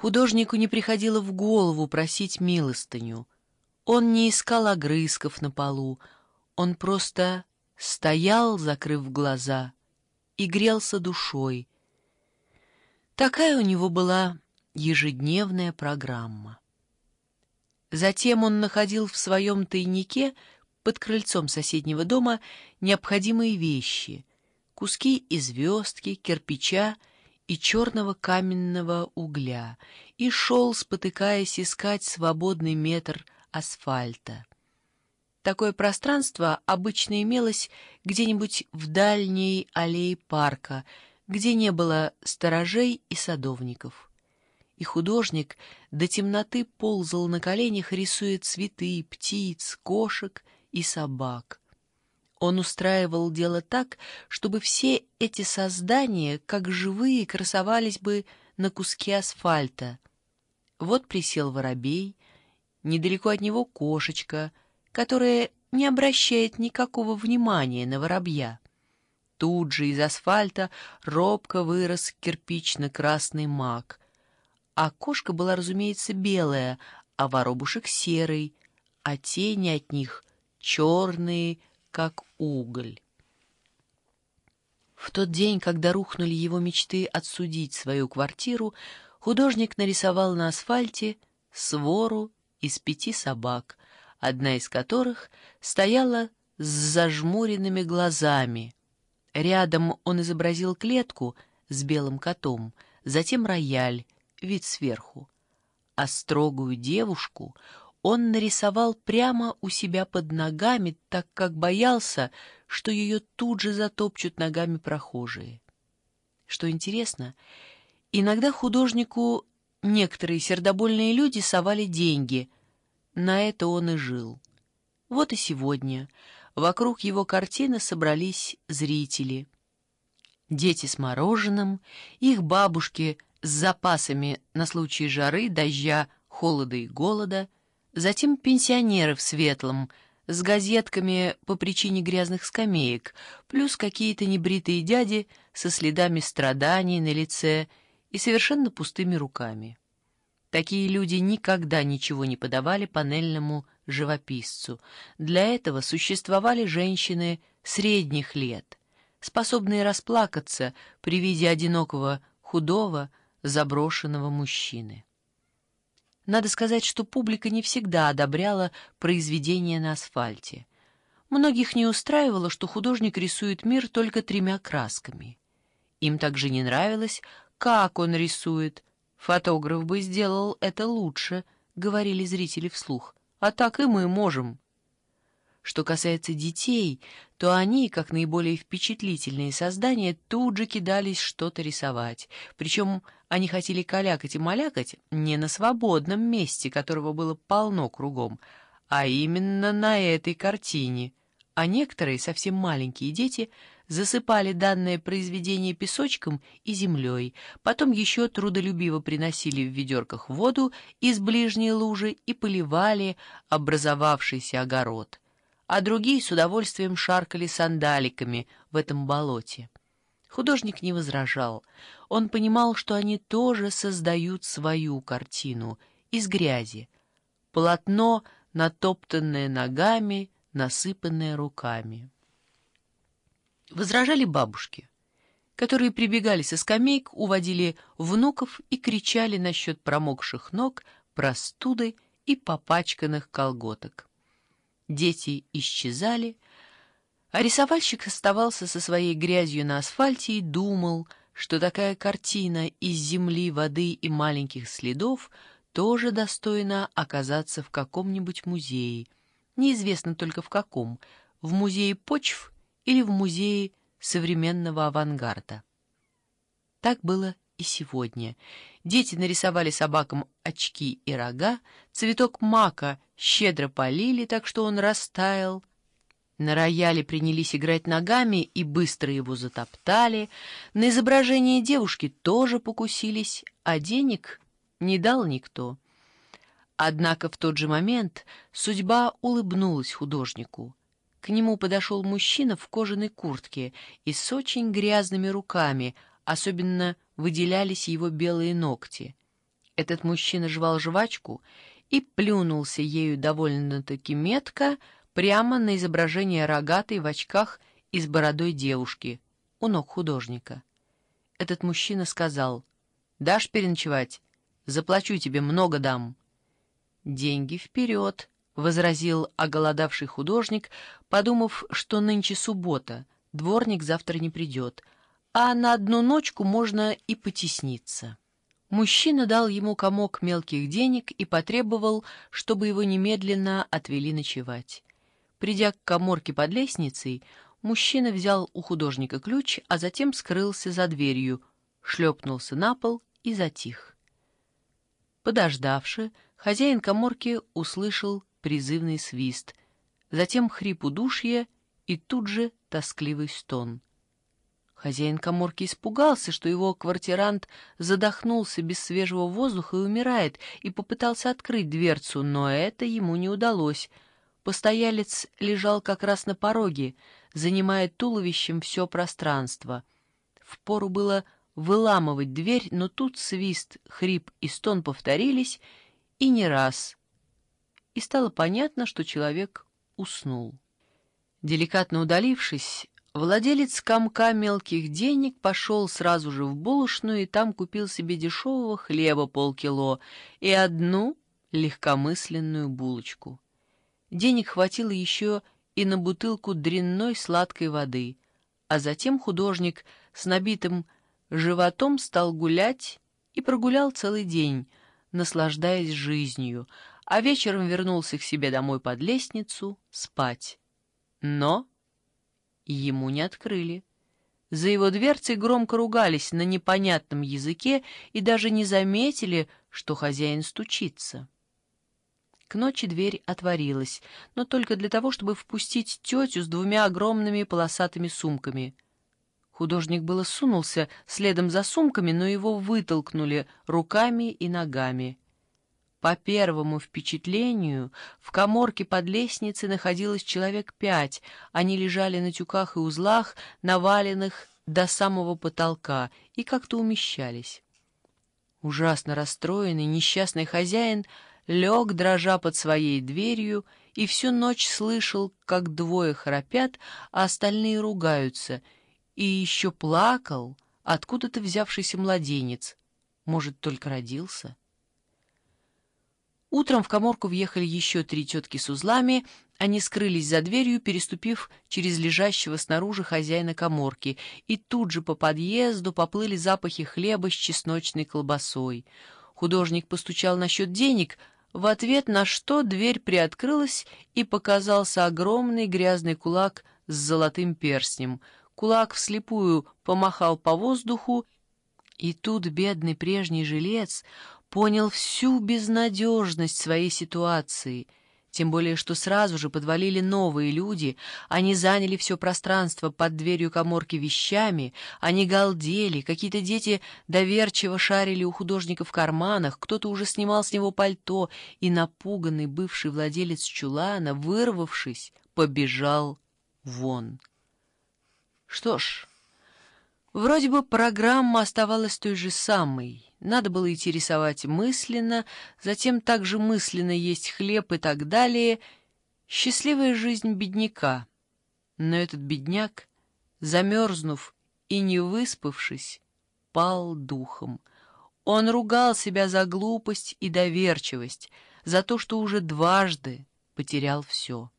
Художнику не приходило в голову просить милостыню. Он не искал огрызков на полу, он просто стоял, закрыв глаза, и грелся душой. Такая у него была ежедневная программа. Затем он находил в своем тайнике под крыльцом соседнего дома необходимые вещи — куски и звездки, кирпича и черного каменного угля и шел, спотыкаясь, искать свободный метр асфальта. Такое пространство обычно имелось где-нибудь в дальней аллее парка, где не было сторожей и садовников. И художник до темноты ползал на коленях, рисуя цветы, птиц, кошек и собак — он устраивал дело так, чтобы все эти создания, как живые, красовались бы на куске асфальта. Вот присел воробей, недалеко от него кошечка, которая не обращает никакого внимания на воробья. Тут же из асфальта робко вырос кирпично-красный мак. А кошка была, разумеется, белая, а воробушек серый, а тени от них черные, как уголь. В тот день, когда рухнули его мечты отсудить свою квартиру, художник нарисовал на асфальте свору из пяти собак, одна из которых стояла с зажмуренными глазами. Рядом он изобразил клетку с белым котом, затем рояль, вид сверху, а строгую девушку он нарисовал прямо у себя под ногами, так как боялся, что ее тут же затопчут ногами прохожие. Что интересно, иногда художнику некоторые сердобольные люди совали деньги. На это он и жил. Вот и сегодня вокруг его картины собрались зрители. Дети с мороженым, их бабушки с запасами на случай жары, дождя, холода и голода — Затем пенсионеры в светлом, с газетками по причине грязных скамеек, плюс какие-то небритые дяди со следами страданий на лице и совершенно пустыми руками. Такие люди никогда ничего не подавали панельному живописцу. Для этого существовали женщины средних лет, способные расплакаться при виде одинокого, худого, заброшенного мужчины. Надо сказать, что публика не всегда одобряла произведения на асфальте. Многих не устраивало, что художник рисует мир только тремя красками. Им также не нравилось, как он рисует. Фотограф бы сделал это лучше, говорили зрители вслух. А так и мы можем. Что касается детей, то они, как наиболее впечатлительные создания, тут же кидались что-то рисовать. Причем они хотели калякать и малякать не на свободном месте, которого было полно кругом, а именно на этой картине. А некоторые, совсем маленькие дети, засыпали данное произведение песочком и землей, потом еще трудолюбиво приносили в ведерках воду из ближней лужи и поливали образовавшийся огород а другие с удовольствием шаркали сандаликами в этом болоте. Художник не возражал. Он понимал, что они тоже создают свою картину из грязи. Полотно, натоптанное ногами, насыпанное руками. Возражали бабушки, которые прибегали со скамейк, уводили внуков и кричали насчет промокших ног, простуды и попачканных колготок дети исчезали, а рисовальщик оставался со своей грязью на асфальте и думал, что такая картина из земли, воды и маленьких следов тоже достойна оказаться в каком-нибудь музее. Неизвестно только в каком, в музее почв или в музее современного авангарда. Так было и сегодня. Дети нарисовали собакам очки и рога, цветок мака щедро полили, так что он растаял. На рояле принялись играть ногами и быстро его затоптали. На изображение девушки тоже покусились, а денег не дал никто. Однако в тот же момент судьба улыбнулась художнику. К нему подошел мужчина в кожаной куртке и с очень грязными руками, особенно выделялись его белые ногти. Этот мужчина жевал жвачку и плюнулся ею довольно-таки метко прямо на изображение рогатой в очках и с бородой девушки у ног художника. Этот мужчина сказал, «Дашь переночевать? Заплачу тебе, много дам». «Деньги вперед», — возразил оголодавший художник, подумав, что нынче суббота, дворник завтра не придет, а на одну ночку можно и потесниться. Мужчина дал ему комок мелких денег и потребовал, чтобы его немедленно отвели ночевать. Придя к коморке под лестницей, мужчина взял у художника ключ, а затем скрылся за дверью, шлепнулся на пол и затих. Подождавши, хозяин коморки услышал призывный свист, затем хрип удушья и тут же тоскливый стон — Хозяин коморки испугался, что его квартирант задохнулся без свежего воздуха и умирает, и попытался открыть дверцу, но это ему не удалось. Постоялец лежал как раз на пороге, занимая туловищем все пространство. Впору было выламывать дверь, но тут свист, хрип и стон повторились, и не раз. И стало понятно, что человек уснул. Деликатно удалившись, Владелец комка мелких денег пошел сразу же в булочную и там купил себе дешевого хлеба полкило и одну легкомысленную булочку. Денег хватило еще и на бутылку дрянной сладкой воды, а затем художник с набитым животом стал гулять и прогулял целый день, наслаждаясь жизнью, а вечером вернулся к себе домой под лестницу спать. Но ему не открыли. За его дверцей громко ругались на непонятном языке и даже не заметили, что хозяин стучится. К ночи дверь отворилась, но только для того, чтобы впустить тетю с двумя огромными полосатыми сумками. Художник было сунулся следом за сумками, но его вытолкнули руками и ногами. По первому впечатлению, в коморке под лестницей находилось человек пять. Они лежали на тюках и узлах, наваленных до самого потолка, и как-то умещались. Ужасно расстроенный, несчастный хозяин лег, дрожа под своей дверью, и всю ночь слышал, как двое храпят, а остальные ругаются, и еще плакал откуда-то взявшийся младенец. Может, только родился? Утром в коморку въехали еще три тетки с узлами, они скрылись за дверью, переступив через лежащего снаружи хозяина коморки, и тут же по подъезду поплыли запахи хлеба с чесночной колбасой. Художник постучал насчет денег, в ответ на что дверь приоткрылась, и показался огромный грязный кулак с золотым перстнем. Кулак вслепую помахал по воздуху, и тут бедный прежний жилец понял всю безнадежность своей ситуации, тем более что сразу же подвалили новые люди, они заняли все пространство под дверью коморки вещами, они галдели, какие-то дети доверчиво шарили у художника в карманах, кто-то уже снимал с него пальто, и напуганный бывший владелец чулана, вырвавшись, побежал вон. Что ж... Вроде бы программа оставалась той же самой. Надо было идти рисовать мысленно, затем также мысленно есть хлеб и так далее. Счастливая жизнь бедняка. Но этот бедняк, замерзнув и не выспавшись, пал духом. Он ругал себя за глупость и доверчивость, за то, что уже дважды потерял все.